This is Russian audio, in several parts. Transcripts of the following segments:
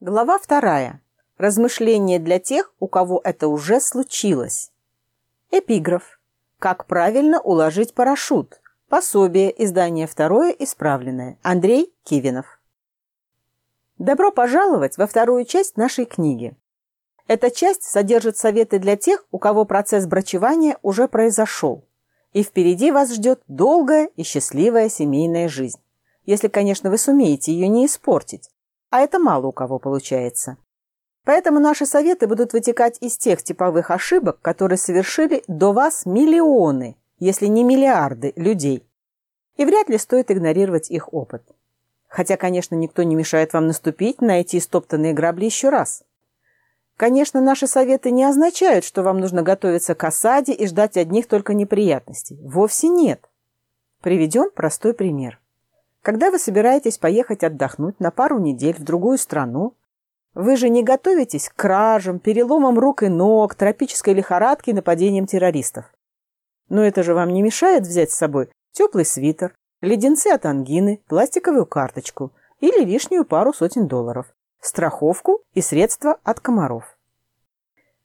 Глава вторая. Размышления для тех, у кого это уже случилось. Эпиграф. Как правильно уложить парашют. Пособие. Издание второе. Исправленное. Андрей Кивинов. Добро пожаловать во вторую часть нашей книги. Эта часть содержит советы для тех, у кого процесс брачевания уже произошел. И впереди вас ждет долгая и счастливая семейная жизнь. Если, конечно, вы сумеете ее не испортить. А это мало у кого получается. Поэтому наши советы будут вытекать из тех типовых ошибок, которые совершили до вас миллионы, если не миллиарды людей. И вряд ли стоит игнорировать их опыт. Хотя, конечно, никто не мешает вам наступить на эти стоптанные грабли еще раз. Конечно, наши советы не означают, что вам нужно готовиться к осаде и ждать одних только неприятностей. Вовсе нет. Приведем простой пример. Когда вы собираетесь поехать отдохнуть на пару недель в другую страну, вы же не готовитесь к кражам, переломам рук и ног, тропической лихорадке и нападениям террористов. Но это же вам не мешает взять с собой теплый свитер, леденцы от ангины, пластиковую карточку или лишнюю пару сотен долларов, страховку и средства от комаров.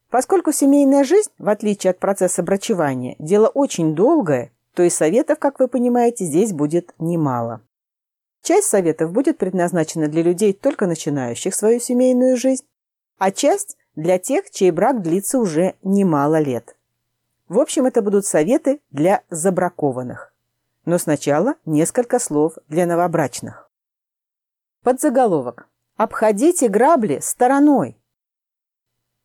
Поскольку семейная жизнь, в отличие от процесса брачевания, дело очень долгое, то и советов, как вы понимаете, здесь будет немало. Часть советов будет предназначена для людей, только начинающих свою семейную жизнь, а часть для тех, чей брак длится уже немало лет. В общем, это будут советы для забракованных. Но сначала несколько слов для новобрачных. Подзаголовок. Обходите грабли стороной.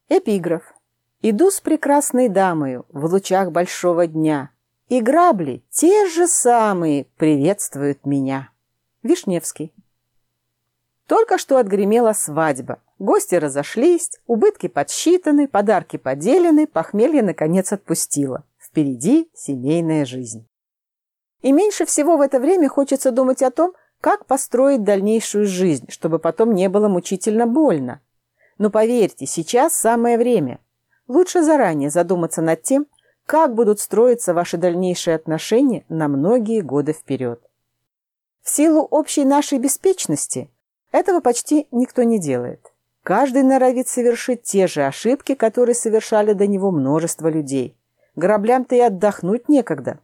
Эпиграф. Иду с прекрасной дамою в лучах большого дня, и грабли, те же самые, приветствуют меня. Вишневский. Только что отгремела свадьба. Гости разошлись, убытки подсчитаны, подарки поделены, похмелье, наконец, отпустило. Впереди семейная жизнь. И меньше всего в это время хочется думать о том, как построить дальнейшую жизнь, чтобы потом не было мучительно больно. Но поверьте, сейчас самое время. Лучше заранее задуматься над тем, как будут строиться ваши дальнейшие отношения на многие годы вперед. В силу общей нашей беспечности этого почти никто не делает. Каждый норовит совершить те же ошибки, которые совершали до него множество людей. Граблям-то и отдохнуть некогда.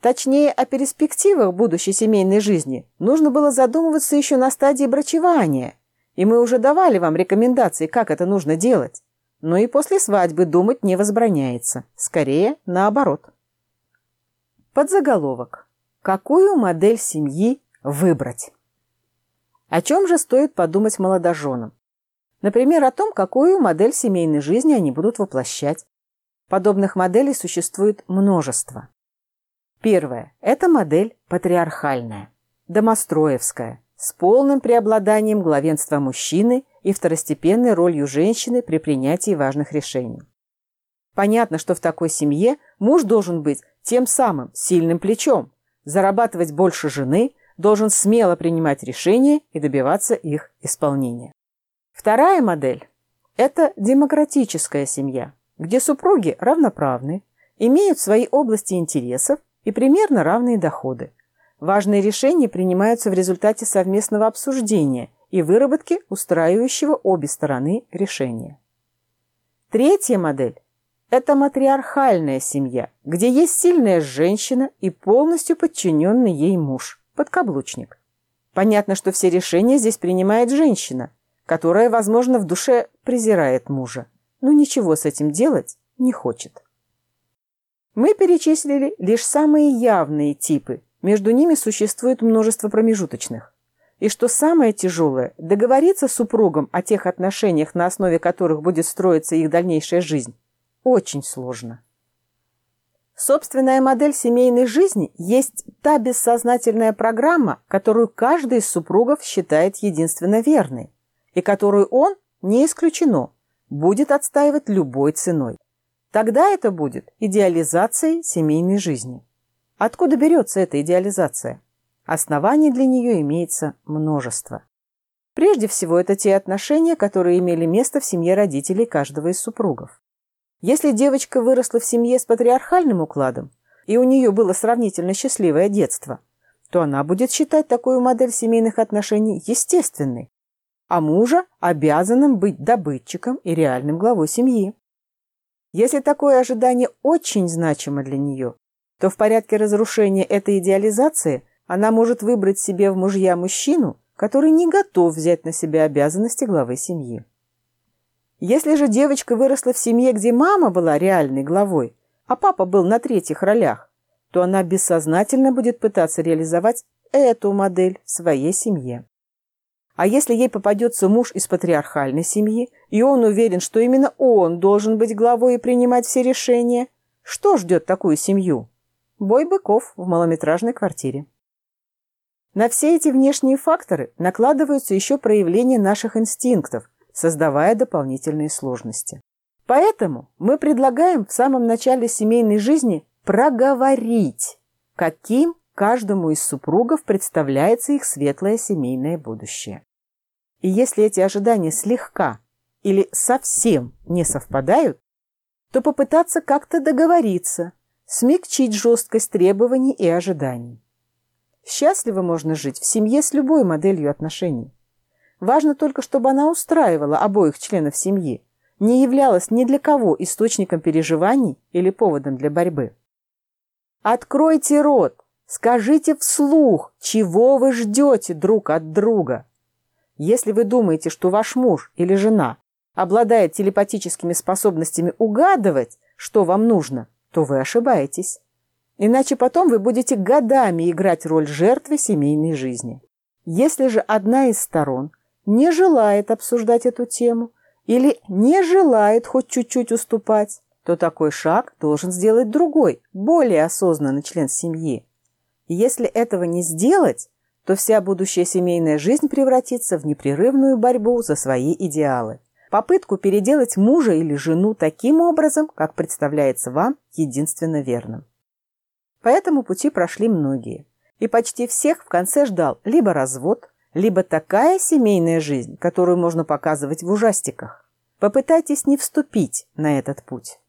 Точнее, о перспективах будущей семейной жизни нужно было задумываться еще на стадии брачевания, и мы уже давали вам рекомендации, как это нужно делать. Но и после свадьбы думать не возбраняется. Скорее, наоборот. Подзаголовок. Какую модель семьи выбрать? О чем же стоит подумать молодоженам? Например, о том, какую модель семейной жизни они будут воплощать. Подобных моделей существует множество. Первое – это модель патриархальная, домостроевская, с полным преобладанием главенства мужчины и второстепенной ролью женщины при принятии важных решений. Понятно, что в такой семье муж должен быть тем самым сильным плечом, зарабатывать больше жены, должен смело принимать решения и добиваться их исполнения. Вторая модель – это демократическая семья, где супруги равноправны, имеют свои области интересов и примерно равные доходы. Важные решения принимаются в результате совместного обсуждения и выработки устраивающего обе стороны решения. Третья модель это матриархальная семья, где есть сильная женщина и полностью подчиненный ей муж, подкаблучник. Понятно, что все решения здесь принимает женщина, которая, возможно, в душе презирает мужа, но ничего с этим делать не хочет. Мы перечислили лишь самые явные типы, между ними существует множество промежуточных. И что самое тяжелое, договориться с супругом о тех отношениях, на основе которых будет строиться их дальнейшая жизнь, очень сложно. Собственная модель семейной жизни есть та бессознательная программа, которую каждый из супругов считает единственно верной, и которую он, не исключено, будет отстаивать любой ценой. Тогда это будет идеализацией семейной жизни. Откуда берется эта идеализация? Оснований для нее имеется множество. Прежде всего, это те отношения, которые имели место в семье родителей каждого из супругов. Если девочка выросла в семье с патриархальным укладом, и у нее было сравнительно счастливое детство, то она будет считать такую модель семейных отношений естественной. а мужа обязанным быть добытчиком и реальным главой семьи. Если такое ожидание очень значимо для нее, то в порядке разрушения этой идеализации она может выбрать себе в мужья мужчину, который не готов взять на себя обязанности главы семьи. Если же девочка выросла в семье, где мама была реальной главой, а папа был на третьих ролях, то она бессознательно будет пытаться реализовать эту модель в своей семье. А если ей попадется муж из патриархальной семьи, и он уверен, что именно он должен быть главой и принимать все решения, что ждет такую семью? Бой быков в малометражной квартире. На все эти внешние факторы накладываются еще проявления наших инстинктов, создавая дополнительные сложности. Поэтому мы предлагаем в самом начале семейной жизни проговорить, каким каждому из супругов представляется их светлое семейное будущее. И если эти ожидания слегка или совсем не совпадают, то попытаться как-то договориться, смягчить жесткость требований и ожиданий. Счастливо можно жить в семье с любой моделью отношений. Важно только, чтобы она устраивала обоих членов семьи, не являлась ни для кого источником переживаний или поводом для борьбы. Откройте рот, скажите вслух, чего вы ждете друг от друга – если вы думаете, что ваш муж или жена обладает телепатическими способностями угадывать, что вам нужно, то вы ошибаетесь. Иначе потом вы будете годами играть роль жертвы семейной жизни. Если же одна из сторон не желает обсуждать эту тему или не желает хоть чуть-чуть уступать, то такой шаг должен сделать другой, более осознанный член семьи. если этого не сделать, то вся будущая семейная жизнь превратится в непрерывную борьбу за свои идеалы. Попытку переделать мужа или жену таким образом, как представляется вам единственно верным. По этому пути прошли многие. И почти всех в конце ждал либо развод, либо такая семейная жизнь, которую можно показывать в ужастиках. Попытайтесь не вступить на этот путь.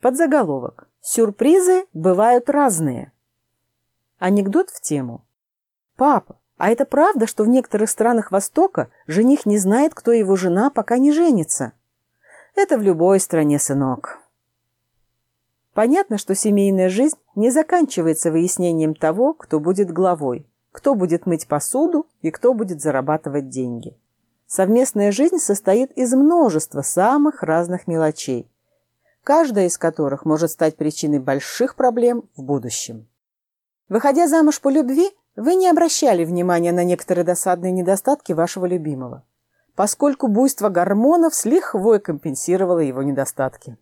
Подзаголовок. Сюрпризы бывают разные. Анекдот в тему. «Папа, а это правда, что в некоторых странах Востока жених не знает, кто его жена, пока не женится?» «Это в любой стране, сынок». Понятно, что семейная жизнь не заканчивается выяснением того, кто будет главой, кто будет мыть посуду и кто будет зарабатывать деньги. Совместная жизнь состоит из множества самых разных мелочей, каждая из которых может стать причиной больших проблем в будущем. Выходя замуж по любви, вы не обращали внимания на некоторые досадные недостатки вашего любимого, поскольку буйство гормонов с лихвой компенсировало его недостатки.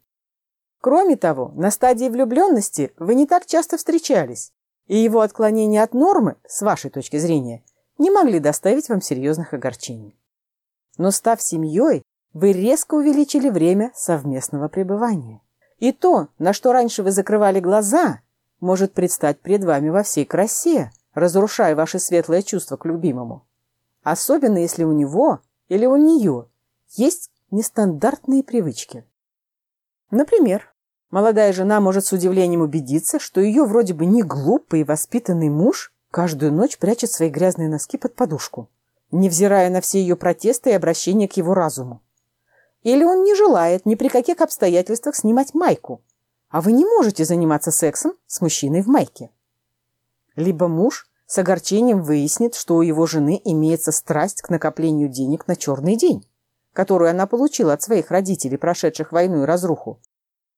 Кроме того, на стадии влюбленности вы не так часто встречались, и его отклонения от нормы, с вашей точки зрения, не могли доставить вам серьезных огорчений. Но став семьей, вы резко увеличили время совместного пребывания. И то, на что раньше вы закрывали глаза, может предстать пред вами во всей красе – разрушая ваши светлые чувства к любимому. Особенно, если у него или у нее есть нестандартные привычки. Например, молодая жена может с удивлением убедиться, что ее вроде бы не глупый и воспитанный муж каждую ночь прячет свои грязные носки под подушку, невзирая на все ее протесты и обращения к его разуму. Или он не желает ни при каких обстоятельствах снимать майку, а вы не можете заниматься сексом с мужчиной в майке. Либо муж с огорчением выяснит, что у его жены имеется страсть к накоплению денег на черный день, которую она получила от своих родителей, прошедших войну и разруху.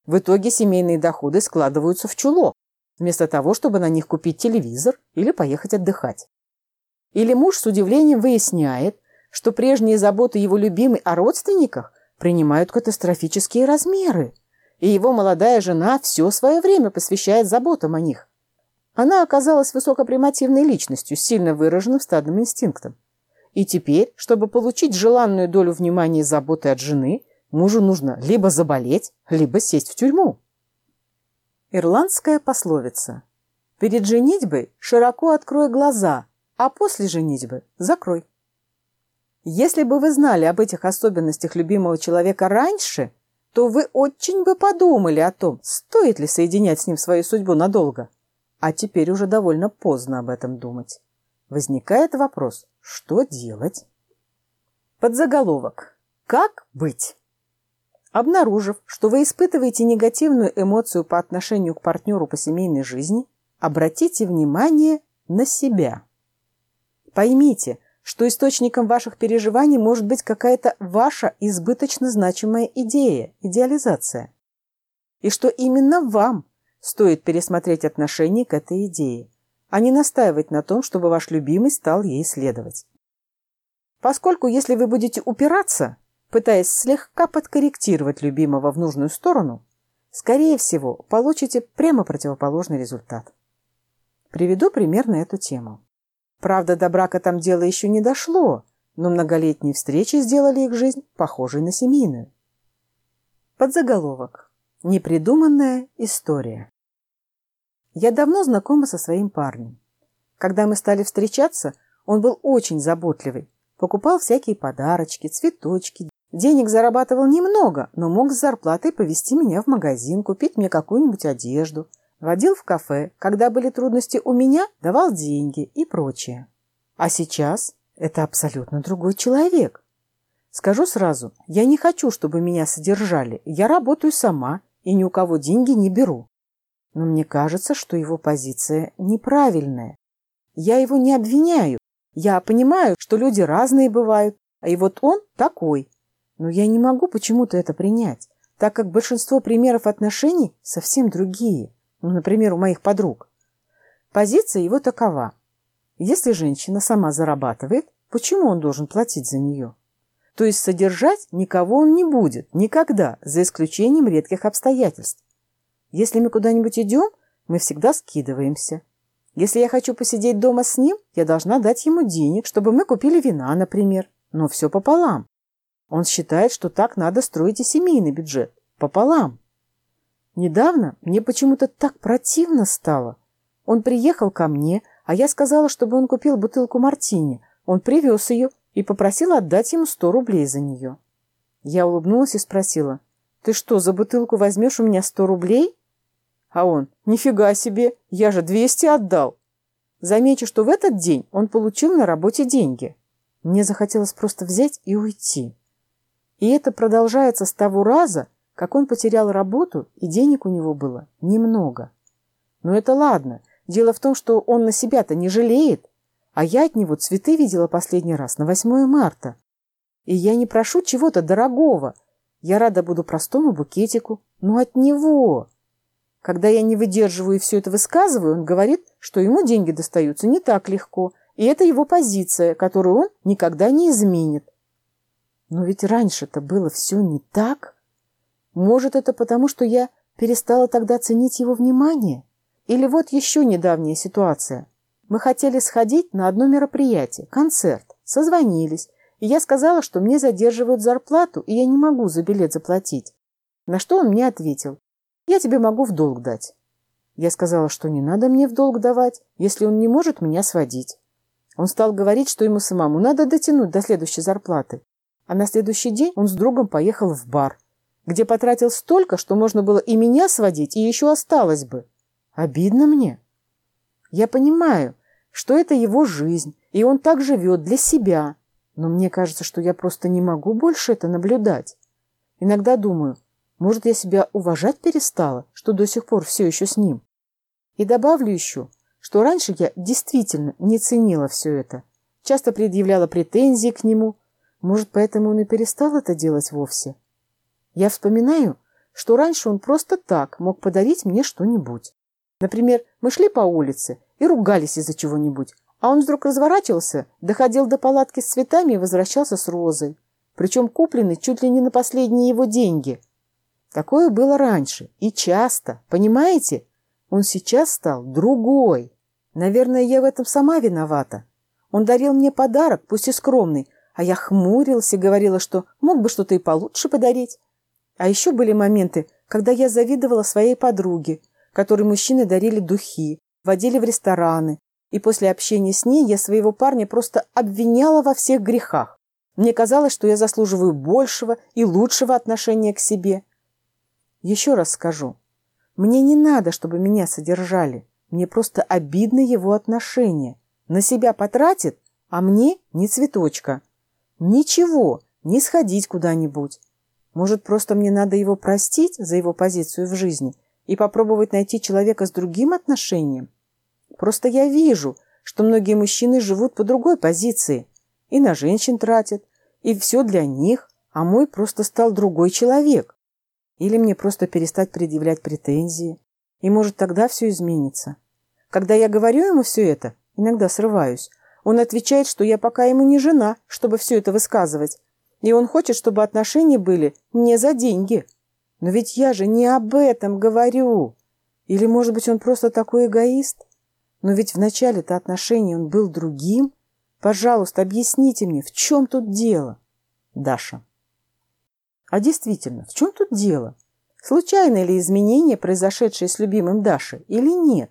В итоге семейные доходы складываются в чуло, вместо того, чтобы на них купить телевизор или поехать отдыхать. Или муж с удивлением выясняет, что прежние заботы его любимой о родственниках принимают катастрофические размеры, и его молодая жена все свое время посвящает заботам о них, она оказалась высокопримативной личностью с сильно выраженным стадным инстинктом. И теперь, чтобы получить желанную долю внимания и заботы от жены, мужу нужно либо заболеть, либо сесть в тюрьму. Ирландская пословица. Перед женитьбой широко открой глаза, а после женитьбы закрой. Если бы вы знали об этих особенностях любимого человека раньше, то вы очень бы подумали о том, стоит ли соединять с ним свою судьбу надолго. А теперь уже довольно поздно об этом думать. Возникает вопрос, что делать? Подзаголовок. Как быть? Обнаружив, что вы испытываете негативную эмоцию по отношению к партнеру по семейной жизни, обратите внимание на себя. Поймите, что источником ваших переживаний может быть какая-то ваша избыточно значимая идея, идеализация. И что именно вам стоит пересмотреть отношение к этой идее, а не настаивать на том, чтобы ваш любимый стал ей следовать. Поскольку если вы будете упираться, пытаясь слегка подкорректировать любимого в нужную сторону, скорее всего, получите прямо противоположный результат. Приведу пример на эту тему. Правда, до брака там дело еще не дошло, но многолетние встречи сделали их жизнь похожей на семейную. Подзаголовок. Непридуманная история. Я давно знакома со своим парнем. Когда мы стали встречаться, он был очень заботливый, покупал всякие подарочки, цветочки. Денег зарабатывал немного, но мог с зарплатой повезти меня в магазин, купить мне какую-нибудь одежду – Водил в кафе, когда были трудности у меня, давал деньги и прочее. А сейчас это абсолютно другой человек. Скажу сразу, я не хочу, чтобы меня содержали. Я работаю сама и ни у кого деньги не беру. Но мне кажется, что его позиция неправильная. Я его не обвиняю. Я понимаю, что люди разные бывают, а и вот он такой. Но я не могу почему-то это принять, так как большинство примеров отношений совсем другие ну, например, у моих подруг. Позиция его такова. Если женщина сама зарабатывает, почему он должен платить за нее? То есть содержать никого он не будет, никогда, за исключением редких обстоятельств. Если мы куда-нибудь идем, мы всегда скидываемся. Если я хочу посидеть дома с ним, я должна дать ему денег, чтобы мы купили вина, например. Но все пополам. Он считает, что так надо строить и семейный бюджет. Пополам. Недавно мне почему-то так противно стало. Он приехал ко мне, а я сказала, чтобы он купил бутылку мартини. Он привез ее и попросил отдать ему сто рублей за нее. Я улыбнулась и спросила, «Ты что, за бутылку возьмешь у меня сто рублей?» А он, «Нифига себе, я же двести отдал». Замечу, что в этот день он получил на работе деньги. Мне захотелось просто взять и уйти. И это продолжается с того раза, как он потерял работу, и денег у него было немного. Но это ладно. Дело в том, что он на себя-то не жалеет. А я от него цветы видела последний раз на 8 марта. И я не прошу чего-то дорогого. Я рада буду простому букетику. Но от него. Когда я не выдерживаю и все это высказываю, он говорит, что ему деньги достаются не так легко. И это его позиция, которую он никогда не изменит. Но ведь раньше-то было все не так. Может, это потому, что я перестала тогда ценить его внимание? Или вот еще недавняя ситуация. Мы хотели сходить на одно мероприятие, концерт, созвонились, и я сказала, что мне задерживают зарплату, и я не могу за билет заплатить. На что он мне ответил, я тебе могу в долг дать. Я сказала, что не надо мне в долг давать, если он не может меня сводить. Он стал говорить, что ему самому надо дотянуть до следующей зарплаты. А на следующий день он с другом поехал в бар где потратил столько, что можно было и меня сводить, и еще осталось бы. Обидно мне. Я понимаю, что это его жизнь, и он так живет для себя. Но мне кажется, что я просто не могу больше это наблюдать. Иногда думаю, может, я себя уважать перестала, что до сих пор все еще с ним. И добавлю еще, что раньше я действительно не ценила все это. Часто предъявляла претензии к нему. Может, поэтому он и перестал это делать вовсе. Я вспоминаю, что раньше он просто так мог подарить мне что-нибудь. Например, мы шли по улице и ругались из-за чего-нибудь, а он вдруг разворачивался, доходил до палатки с цветами и возвращался с розой, причем купленный чуть ли не на последние его деньги. Такое было раньше и часто, понимаете? Он сейчас стал другой. Наверное, я в этом сама виновата. Он дарил мне подарок, пусть и скромный, а я хмурилась и говорила, что мог бы что-то и получше подарить. А еще были моменты, когда я завидовала своей подруге, которой мужчины дарили духи, водили в рестораны, и после общения с ней я своего парня просто обвиняла во всех грехах. Мне казалось, что я заслуживаю большего и лучшего отношения к себе. Еще раз скажу, мне не надо, чтобы меня содержали. Мне просто обидно его отношение. На себя потратит, а мне не цветочка. Ничего, не сходить куда-нибудь. Может, просто мне надо его простить за его позицию в жизни и попробовать найти человека с другим отношением? Просто я вижу, что многие мужчины живут по другой позиции и на женщин тратят, и все для них, а мой просто стал другой человек. Или мне просто перестать предъявлять претензии, и может тогда все изменится. Когда я говорю ему все это, иногда срываюсь, он отвечает, что я пока ему не жена, чтобы все это высказывать, и он хочет, чтобы отношения были не за деньги. Но ведь я же не об этом говорю. Или, может быть, он просто такой эгоист? Но ведь в начале-то отношений он был другим. Пожалуйста, объясните мне, в чем тут дело? Даша. А действительно, в чем тут дело? Случайно ли изменение, произошедшее с любимым Дашей, или нет?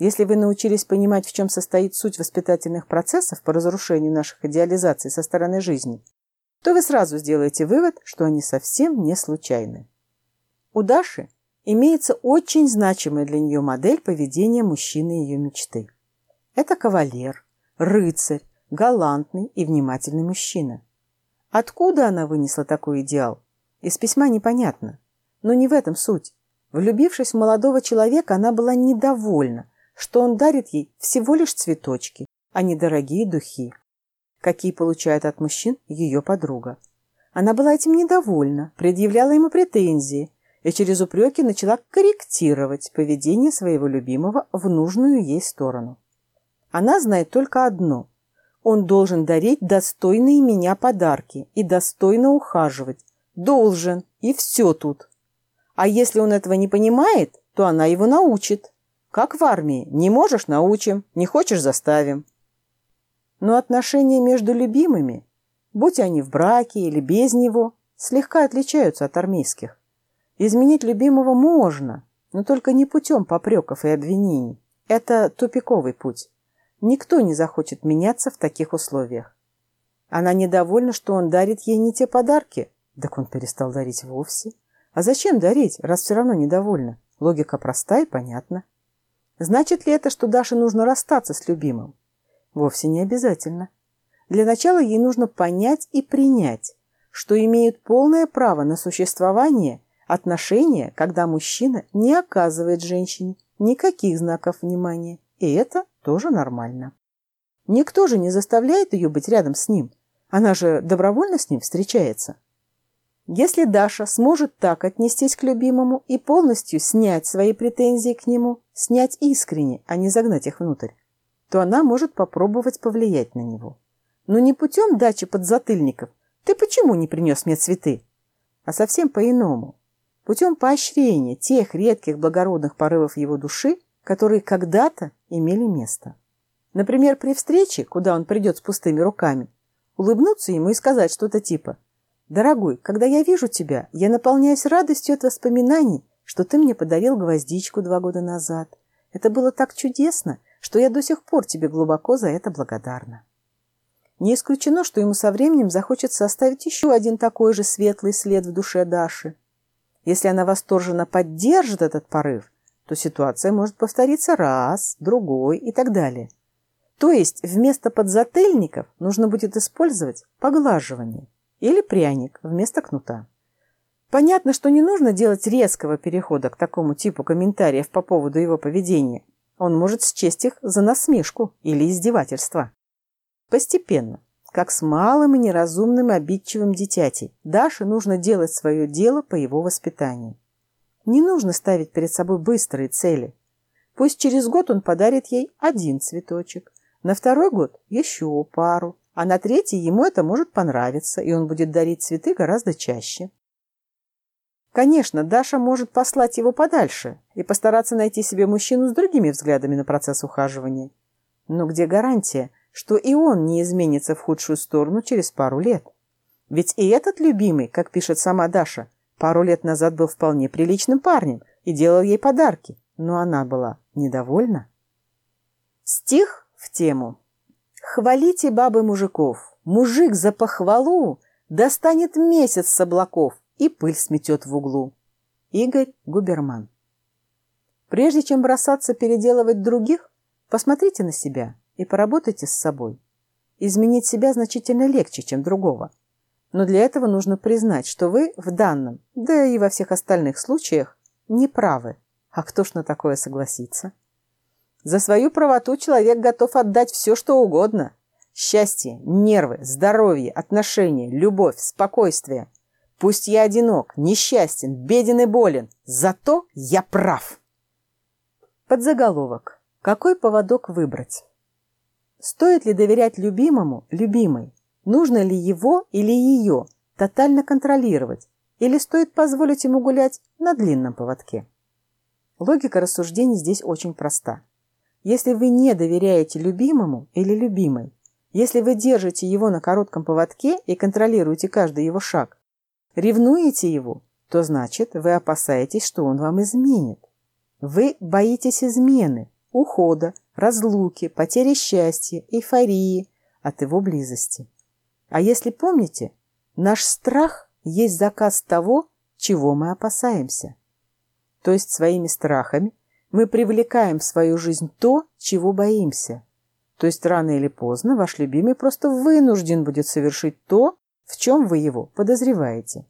Если вы научились понимать, в чем состоит суть воспитательных процессов по разрушению наших идеализаций со стороны жизни, то вы сразу сделаете вывод, что они совсем не случайны. У Даши имеется очень значимая для нее модель поведения мужчины ее мечты. Это кавалер, рыцарь, галантный и внимательный мужчина. Откуда она вынесла такой идеал? Из письма непонятно. Но не в этом суть. Влюбившись в молодого человека, она была недовольна, что он дарит ей всего лишь цветочки, а не дорогие духи, какие получает от мужчин ее подруга. Она была этим недовольна, предъявляла ему претензии и через упреки начала корректировать поведение своего любимого в нужную ей сторону. Она знает только одно – он должен дарить достойные меня подарки и достойно ухаживать. Должен, и все тут. А если он этого не понимает, то она его научит. Как в армии. Не можешь – научим, не хочешь – заставим. Но отношения между любимыми, будь они в браке или без него, слегка отличаются от армейских. Изменить любимого можно, но только не путем попреков и обвинений. Это тупиковый путь. Никто не захочет меняться в таких условиях. Она недовольна, что он дарит ей не те подарки. Так он перестал дарить вовсе. А зачем дарить, раз все равно недовольна? Логика проста и понятна. Значит ли это, что Даше нужно расстаться с любимым? Вовсе не обязательно. Для начала ей нужно понять и принять, что имеют полное право на существование отношения, когда мужчина не оказывает женщине никаких знаков внимания, и это тоже нормально. Никто же не заставляет ее быть рядом с ним. Она же добровольно с ним встречается. Если Даша сможет так отнестись к любимому и полностью снять свои претензии к нему, снять искренне, а не загнать их внутрь, то она может попробовать повлиять на него. Но не путем дачи подзатыльников «ты почему не принес мне цветы?», а совсем по-иному, путем поощрения тех редких благородных порывов его души, которые когда-то имели место. Например, при встрече, куда он придет с пустыми руками, улыбнуться ему и сказать что-то типа «Дорогой, когда я вижу тебя, я наполняюсь радостью от воспоминаний, что ты мне подарил гвоздичку два года назад. Это было так чудесно, что я до сих пор тебе глубоко за это благодарна». Не исключено, что ему со временем захочется оставить еще один такой же светлый след в душе Даши. Если она восторженно поддержит этот порыв, то ситуация может повториться раз, другой и так далее. То есть вместо подзатыльников нужно будет использовать поглаживание или пряник вместо кнута. Понятно, что не нужно делать резкого перехода к такому типу комментариев по поводу его поведения. Он может счесть их за насмешку или издевательство. Постепенно, как с малым и неразумным обидчивым дитятей, Даше нужно делать свое дело по его воспитанию. Не нужно ставить перед собой быстрые цели. Пусть через год он подарит ей один цветочек, на второй год еще пару, а на третий ему это может понравиться, и он будет дарить цветы гораздо чаще. Конечно, Даша может послать его подальше и постараться найти себе мужчину с другими взглядами на процесс ухаживания. Но где гарантия, что и он не изменится в худшую сторону через пару лет? Ведь и этот любимый, как пишет сама Даша, Пару лет назад был вполне приличным парнем и делал ей подарки, но она была недовольна. Стих в тему. «Хвалите бабы мужиков, мужик за похвалу достанет месяц с облаков и пыль сметет в углу». Игорь Губерман. Прежде чем бросаться переделывать других, посмотрите на себя и поработайте с собой. изменить себя значительно легче, чем другого. Но для этого нужно признать, что вы в данном, да и во всех остальных случаях, не правы. А кто ж на такое согласится? За свою правоту человек готов отдать все, что угодно. Счастье, нервы, здоровье, отношения, любовь, спокойствие. Пусть я одинок, несчастен, беден и болен, зато я прав. Подзаголовок. Какой поводок выбрать? Стоит ли доверять любимому, любимой? Нужно ли его или ее тотально контролировать? Или стоит позволить ему гулять на длинном поводке? Логика рассуждений здесь очень проста. Если вы не доверяете любимому или любимой, если вы держите его на коротком поводке и контролируете каждый его шаг, ревнуете его, то значит, вы опасаетесь, что он вам изменит. Вы боитесь измены, ухода, разлуки, потери счастья, эйфории от его близости. А если помните, наш страх есть заказ того, чего мы опасаемся. То есть своими страхами мы привлекаем в свою жизнь то, чего боимся. То есть рано или поздно ваш любимый просто вынужден будет совершить то, в чем вы его подозреваете.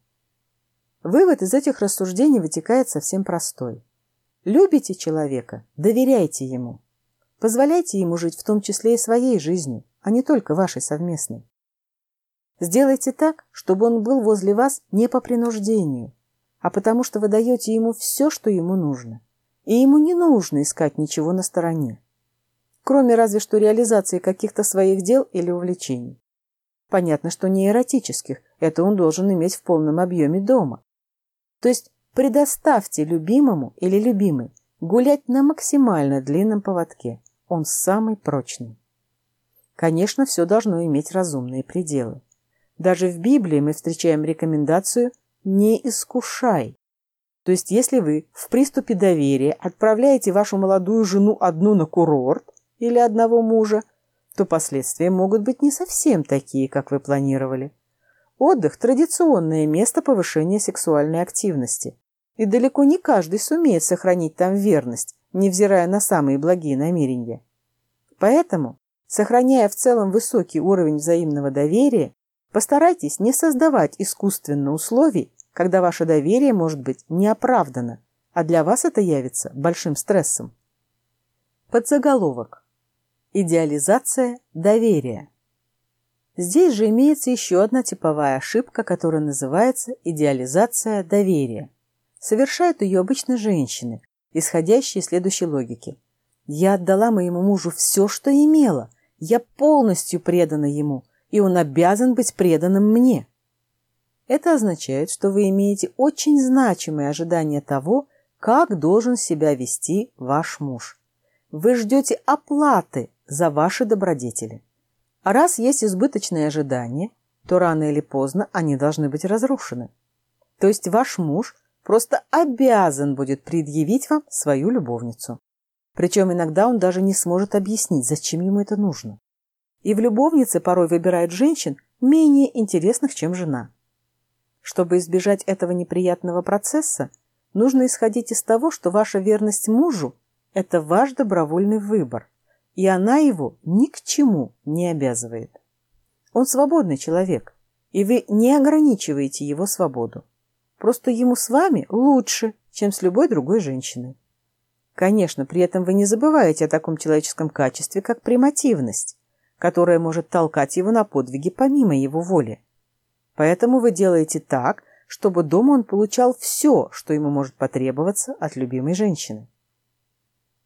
Вывод из этих рассуждений вытекает совсем простой. Любите человека, доверяйте ему. Позволяйте ему жить в том числе и своей жизнью, а не только вашей совместной. Сделайте так, чтобы он был возле вас не по принуждению, а потому что вы даете ему все, что ему нужно. И ему не нужно искать ничего на стороне, кроме разве что реализации каких-то своих дел или увлечений. Понятно, что не эротических, это он должен иметь в полном объеме дома. То есть предоставьте любимому или любимой гулять на максимально длинном поводке, он самый прочный. Конечно, все должно иметь разумные пределы. Даже в Библии мы встречаем рекомендацию «не искушай». То есть, если вы в приступе доверия отправляете вашу молодую жену одну на курорт или одного мужа, то последствия могут быть не совсем такие, как вы планировали. Отдых – традиционное место повышения сексуальной активности. И далеко не каждый сумеет сохранить там верность, невзирая на самые благие намерения. Поэтому, сохраняя в целом высокий уровень взаимного доверия, Постарайтесь не создавать искусственно условий, когда ваше доверие может быть неоправдано, а для вас это явится большим стрессом. Подзаголовок. Идеализация доверия. Здесь же имеется еще одна типовая ошибка, которая называется идеализация доверия. Совершают ее обычно женщины, исходящие из следующей логики. Я отдала моему мужу все, что имела. Я полностью предана ему и он обязан быть преданным мне. Это означает, что вы имеете очень значимые ожидания того, как должен себя вести ваш муж. Вы ждете оплаты за ваши добродетели. А раз есть избыточные ожидания, то рано или поздно они должны быть разрушены. То есть ваш муж просто обязан будет предъявить вам свою любовницу. Причем иногда он даже не сможет объяснить, зачем ему это нужно и в любовнице порой выбирает женщин менее интересных, чем жена. Чтобы избежать этого неприятного процесса, нужно исходить из того, что ваша верность мужу – это ваш добровольный выбор, и она его ни к чему не обязывает. Он свободный человек, и вы не ограничиваете его свободу. Просто ему с вами лучше, чем с любой другой женщиной. Конечно, при этом вы не забываете о таком человеческом качестве, как примативность которая может толкать его на подвиги помимо его воли. Поэтому вы делаете так, чтобы дома он получал все, что ему может потребоваться от любимой женщины.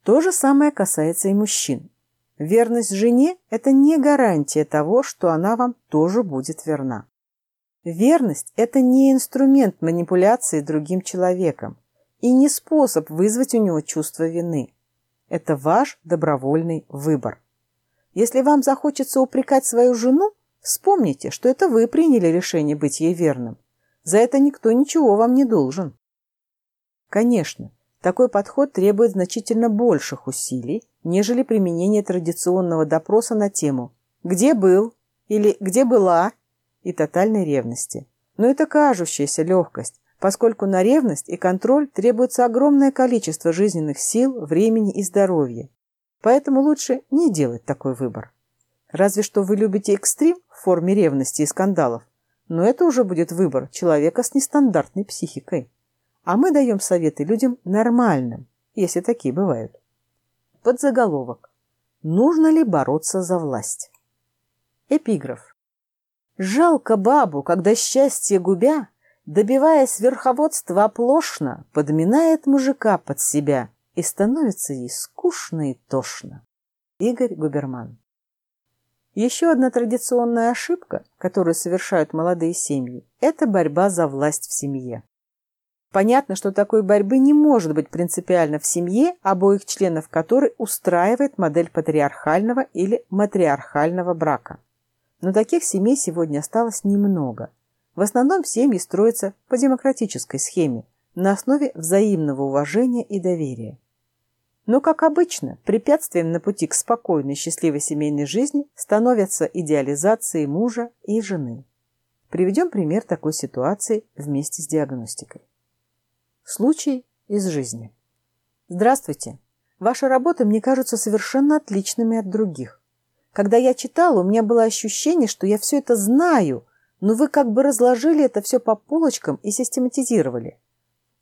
То же самое касается и мужчин. Верность жене – это не гарантия того, что она вам тоже будет верна. Верность – это не инструмент манипуляции другим человеком и не способ вызвать у него чувство вины. Это ваш добровольный выбор. Если вам захочется упрекать свою жену, вспомните, что это вы приняли решение быть ей верным. За это никто ничего вам не должен. Конечно, такой подход требует значительно больших усилий, нежели применение традиционного допроса на тему «Где был?» или «Где была?» и тотальной ревности. Но это кажущаяся легкость, поскольку на ревность и контроль требуется огромное количество жизненных сил, времени и здоровья. Поэтому лучше не делать такой выбор. Разве что вы любите экстрим в форме ревности и скандалов, но это уже будет выбор человека с нестандартной психикой. А мы даем советы людям нормальным, если такие бывают. Подзаголовок. Нужно ли бороться за власть? Эпиграф. Жалко бабу, когда счастье губя, добиваясь верховодства оплошно, подминает мужика под себя и становится ей скучно и тошно. Игорь Губерман. Еще одна традиционная ошибка, которую совершают молодые семьи, это борьба за власть в семье. Понятно, что такой борьбы не может быть принципиально в семье, обоих членов которой устраивает модель патриархального или матриархального брака. Но таких семей сегодня осталось немного. В основном семьи строятся по демократической схеме, на основе взаимного уважения и доверия. Но, как обычно, препятствием на пути к спокойной, счастливой семейной жизни становятся идеализации мужа и жены. Приведем пример такой ситуации вместе с диагностикой. Случай из жизни. Здравствуйте. Ваши работы мне кажутся совершенно отличными от других. Когда я читала, у меня было ощущение, что я все это знаю, но вы как бы разложили это все по полочкам и систематизировали.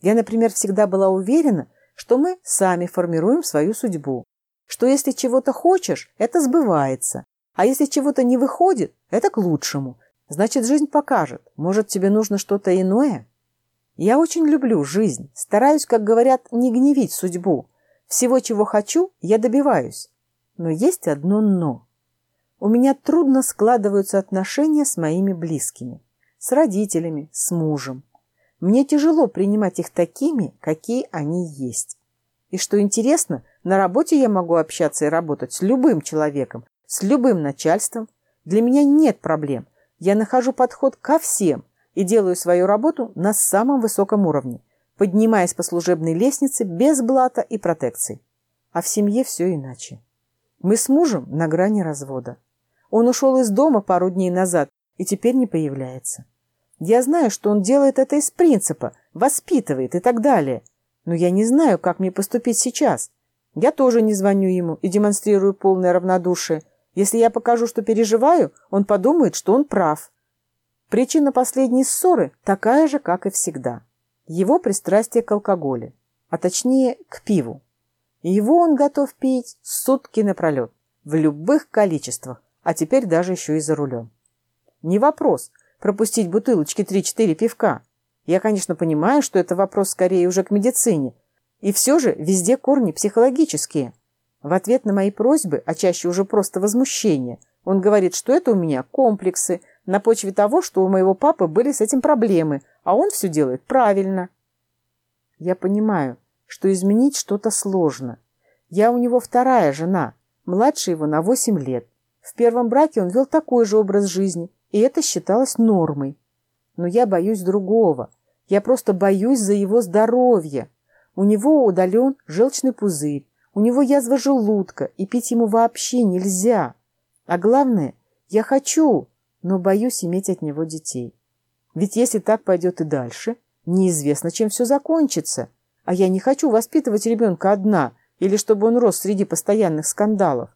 Я, например, всегда была уверена, что мы сами формируем свою судьбу, что если чего-то хочешь, это сбывается, а если чего-то не выходит, это к лучшему. Значит, жизнь покажет, может, тебе нужно что-то иное? Я очень люблю жизнь, стараюсь, как говорят, не гневить судьбу. Всего, чего хочу, я добиваюсь. Но есть одно «но». У меня трудно складываются отношения с моими близкими, с родителями, с мужем. Мне тяжело принимать их такими, какие они есть. И что интересно, на работе я могу общаться и работать с любым человеком, с любым начальством. Для меня нет проблем. Я нахожу подход ко всем и делаю свою работу на самом высоком уровне, поднимаясь по служебной лестнице без блата и протекций. А в семье все иначе. Мы с мужем на грани развода. Он ушел из дома пару дней назад и теперь не появляется. Я знаю, что он делает это из принципа, воспитывает и так далее. Но я не знаю, как мне поступить сейчас. Я тоже не звоню ему и демонстрирую полное равнодушие. Если я покажу, что переживаю, он подумает, что он прав. Причина последней ссоры такая же, как и всегда. Его пристрастие к алкоголю, а точнее к пиву. Его он готов пить сутки напролет, в любых количествах, а теперь даже еще и за рулем. Не вопрос – пропустить бутылочки 3-4 пивка. Я, конечно, понимаю, что это вопрос скорее уже к медицине. И все же везде корни психологические. В ответ на мои просьбы, а чаще уже просто возмущение, он говорит, что это у меня комплексы, на почве того, что у моего папы были с этим проблемы, а он все делает правильно. Я понимаю, что изменить что-то сложно. Я у него вторая жена, младше его на 8 лет. В первом браке он вел такой же образ жизни, и это считалось нормой. Но я боюсь другого. Я просто боюсь за его здоровье. У него удален желчный пузырь, у него язва желудка, и пить ему вообще нельзя. А главное, я хочу, но боюсь иметь от него детей. Ведь если так пойдет и дальше, неизвестно, чем все закончится. А я не хочу воспитывать ребенка одна, или чтобы он рос среди постоянных скандалов.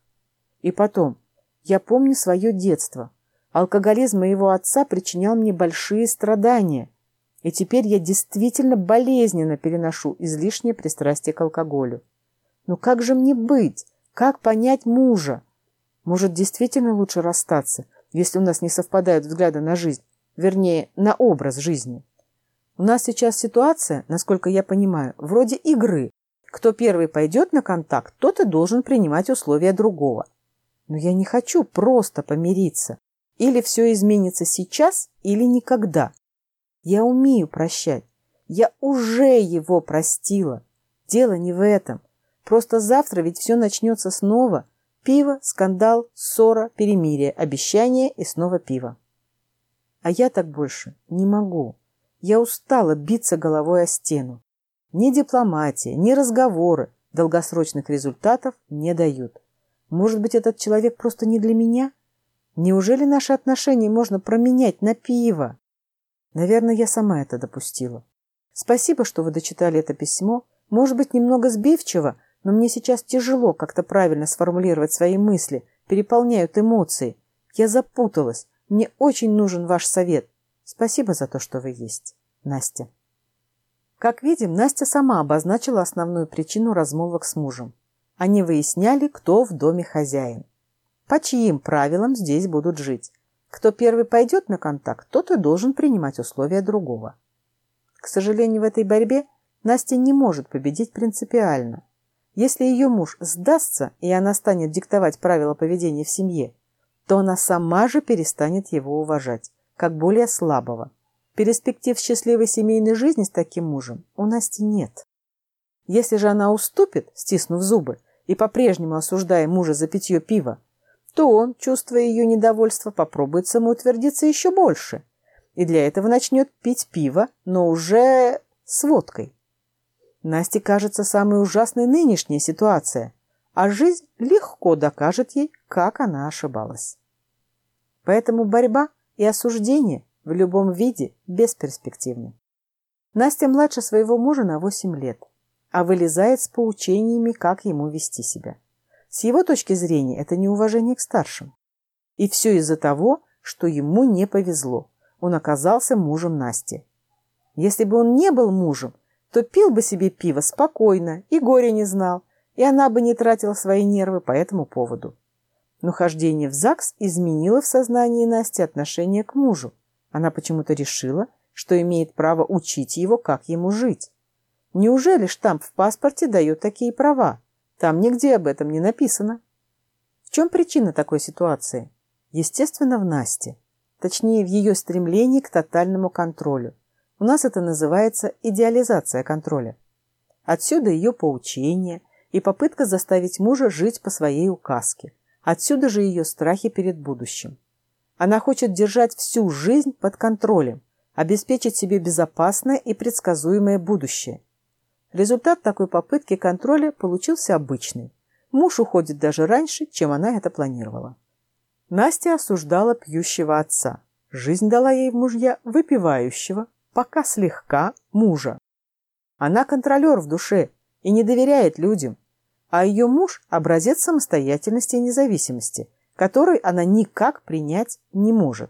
И потом, я помню свое детство. Алкоголизм моего отца причинял мне большие страдания, и теперь я действительно болезненно переношу излишнее пристрастие к алкоголю. Но как же мне быть? Как понять мужа? Может, действительно лучше расстаться, если у нас не совпадают взгляды на жизнь, вернее, на образ жизни? У нас сейчас ситуация, насколько я понимаю, вроде игры. Кто первый пойдет на контакт, тот и должен принимать условия другого. Но я не хочу просто помириться. Или все изменится сейчас, или никогда. Я умею прощать. Я уже его простила. Дело не в этом. Просто завтра ведь все начнется снова. Пиво, скандал, ссора, перемирие, обещание и снова пиво. А я так больше не могу. Я устала биться головой о стену. Ни дипломатия, ни разговоры долгосрочных результатов не дают. Может быть, этот человек просто не для меня? Неужели наши отношения можно променять на пиво? Наверное, я сама это допустила. Спасибо, что вы дочитали это письмо. Может быть, немного сбивчиво, но мне сейчас тяжело как-то правильно сформулировать свои мысли, переполняют эмоции. Я запуталась. Мне очень нужен ваш совет. Спасибо за то, что вы есть. Настя. Как видим, Настя сама обозначила основную причину размолвок с мужем. Они выясняли, кто в доме хозяин. По чьим правилам здесь будут жить. Кто первый пойдет на контакт, тот и должен принимать условия другого. К сожалению, в этой борьбе Настя не может победить принципиально. Если ее муж сдастся, и она станет диктовать правила поведения в семье, то она сама же перестанет его уважать, как более слабого. Перспектив счастливой семейной жизни с таким мужем у Насти нет. Если же она уступит, стиснув зубы, и по-прежнему осуждая мужа за питье пива, то он, чувствуя ее недовольство, попробует самоутвердиться еще больше. И для этого начнет пить пиво, но уже с водкой. Насте кажется самой ужасной нынешняя ситуация, а жизнь легко докажет ей, как она ошибалась. Поэтому борьба и осуждение в любом виде бесперспективны. Настя младше своего мужа на 8 лет, а вылезает с поучениями, как ему вести себя. С его точки зрения это неуважение к старшим. И все из-за того, что ему не повезло. Он оказался мужем Насти. Если бы он не был мужем, то пил бы себе пиво спокойно и горя не знал, и она бы не тратила свои нервы по этому поводу. Но хождение в ЗАГС изменило в сознании Насти отношение к мужу. Она почему-то решила, что имеет право учить его, как ему жить. Неужели штамп в паспорте дает такие права? Там нигде об этом не написано. В чем причина такой ситуации? Естественно, в Насте. Точнее, в ее стремлении к тотальному контролю. У нас это называется идеализация контроля. Отсюда ее поучение и попытка заставить мужа жить по своей указке. Отсюда же ее страхи перед будущим. Она хочет держать всю жизнь под контролем, обеспечить себе безопасное и предсказуемое будущее. Результат такой попытки контроля получился обычный. Муж уходит даже раньше, чем она это планировала. Настя осуждала пьющего отца. Жизнь дала ей в мужья выпивающего, пока слегка, мужа. Она контролер в душе и не доверяет людям, а ее муж – образец самостоятельности и независимости, который она никак принять не может.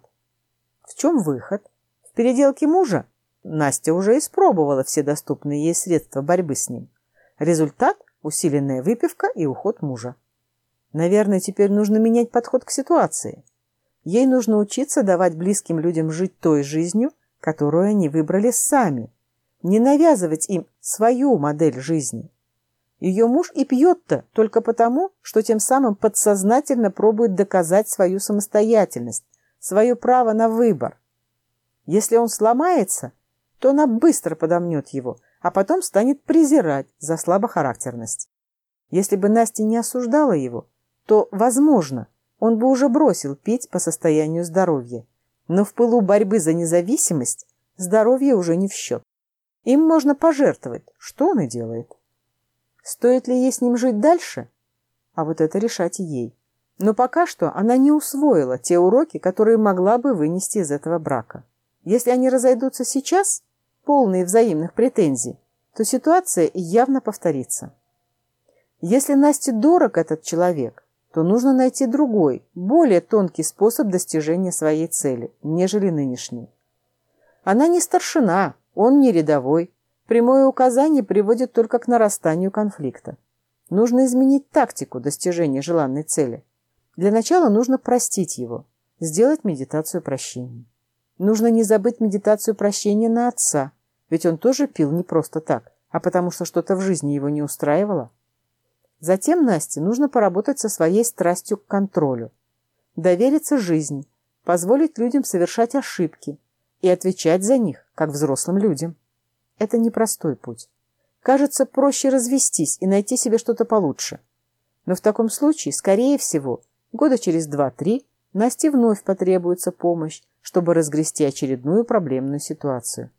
В чем выход? В переделке мужа? Настя уже испробовала все доступные ей средства борьбы с ним. Результат – усиленная выпивка и уход мужа. Наверное, теперь нужно менять подход к ситуации. Ей нужно учиться давать близким людям жить той жизнью, которую они выбрали сами, не навязывать им свою модель жизни. Ее муж и пьет-то только потому, что тем самым подсознательно пробует доказать свою самостоятельность, свое право на выбор. Если он сломается, то она быстро подомнет его, а потом станет презирать за слабохарактерность. Если бы Настя не осуждала его, то, возможно, он бы уже бросил пить по состоянию здоровья. Но в пылу борьбы за независимость здоровье уже не в счет. Им можно пожертвовать, что он и делает. Стоит ли ей с ним жить дальше? А вот это решать ей. Но пока что она не усвоила те уроки, которые могла бы вынести из этого брака. Если они разойдутся сейчас, полные взаимных претензий, то ситуация явно повторится. Если Насте дорог этот человек, то нужно найти другой, более тонкий способ достижения своей цели, нежели нынешний. Она не старшина, он не рядовой. Прямое указание приводит только к нарастанию конфликта. Нужно изменить тактику достижения желанной цели. Для начала нужно простить его, сделать медитацию прощения. Нужно не забыть медитацию прощения на отца, ведь он тоже пил не просто так, а потому что что-то в жизни его не устраивало. Затем Насте нужно поработать со своей страстью к контролю, довериться жизни, позволить людям совершать ошибки и отвечать за них, как взрослым людям. Это непростой путь. Кажется, проще развестись и найти себе что-то получше. Но в таком случае, скорее всего, года через два-три Насте вновь потребуется помощь, чтобы разгрести очередную проблемную ситуацию.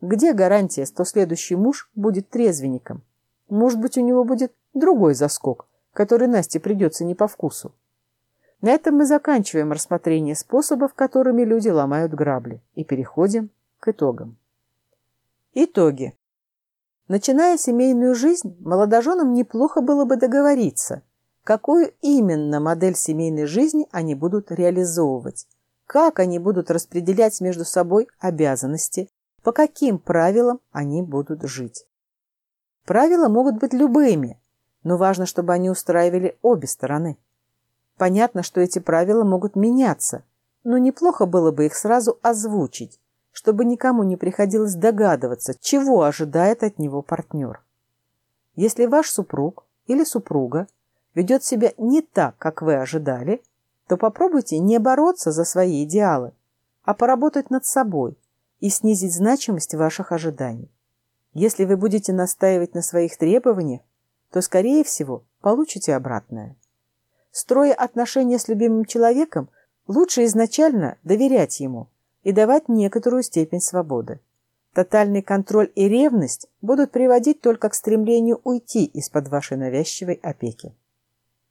Где гарантия, что следующий муж будет трезвенником? Может быть, у него будет другой заскок, который Насте придется не по вкусу. На этом мы заканчиваем рассмотрение способов, которыми люди ломают грабли, и переходим к итогам. Итоги. Начиная семейную жизнь, молодоженам неплохо было бы договориться, какую именно модель семейной жизни они будут реализовывать, как они будут распределять между собой обязанности, по каким правилам они будут жить. Правила могут быть любыми, но важно, чтобы они устраивали обе стороны. Понятно, что эти правила могут меняться, но неплохо было бы их сразу озвучить, чтобы никому не приходилось догадываться, чего ожидает от него партнер. Если ваш супруг или супруга ведет себя не так, как вы ожидали, то попробуйте не бороться за свои идеалы, а поработать над собой и снизить значимость ваших ожиданий. Если вы будете настаивать на своих требованиях, то, скорее всего, получите обратное. Строя отношения с любимым человеком, лучше изначально доверять ему и давать некоторую степень свободы. Тотальный контроль и ревность будут приводить только к стремлению уйти из-под вашей навязчивой опеки.